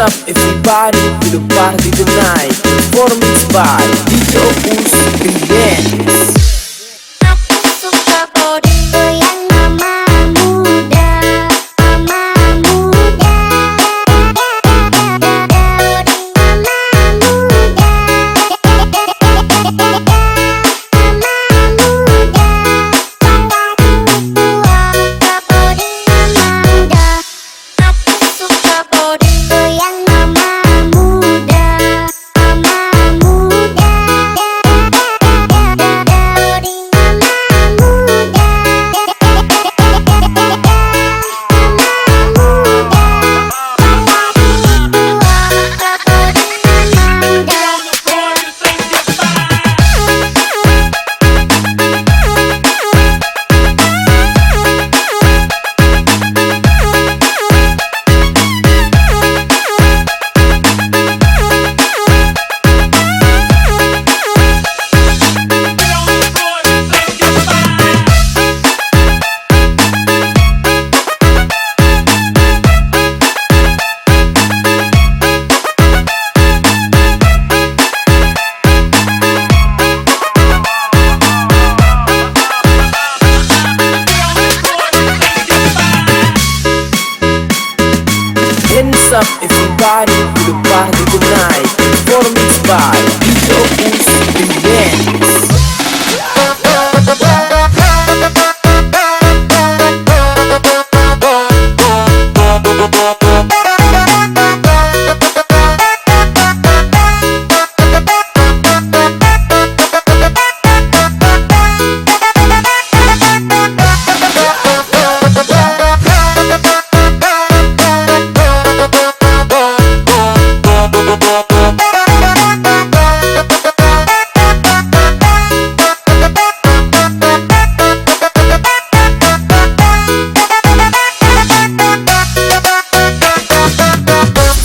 up everybody to the party tonight. Performance by DJ Opus Remix Aku suka bodimu yang you don't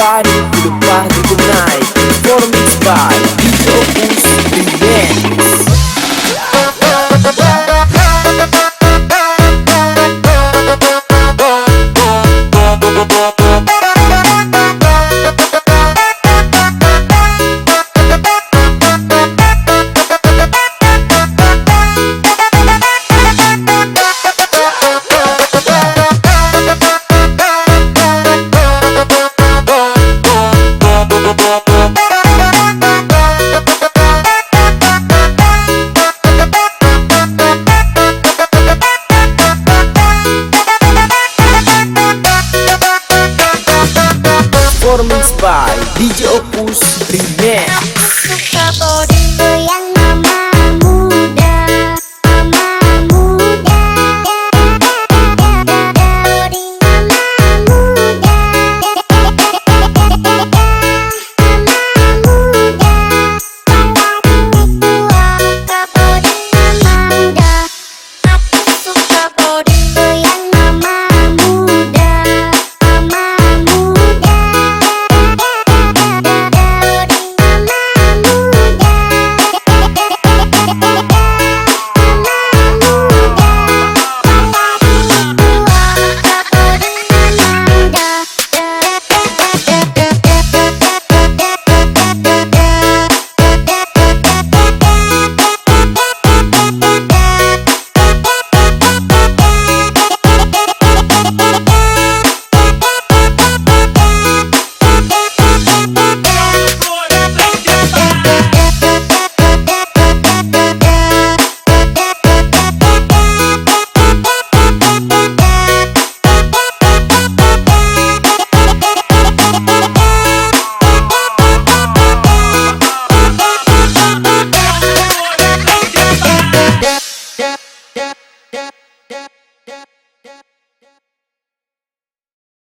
body. By DJ Opus Remix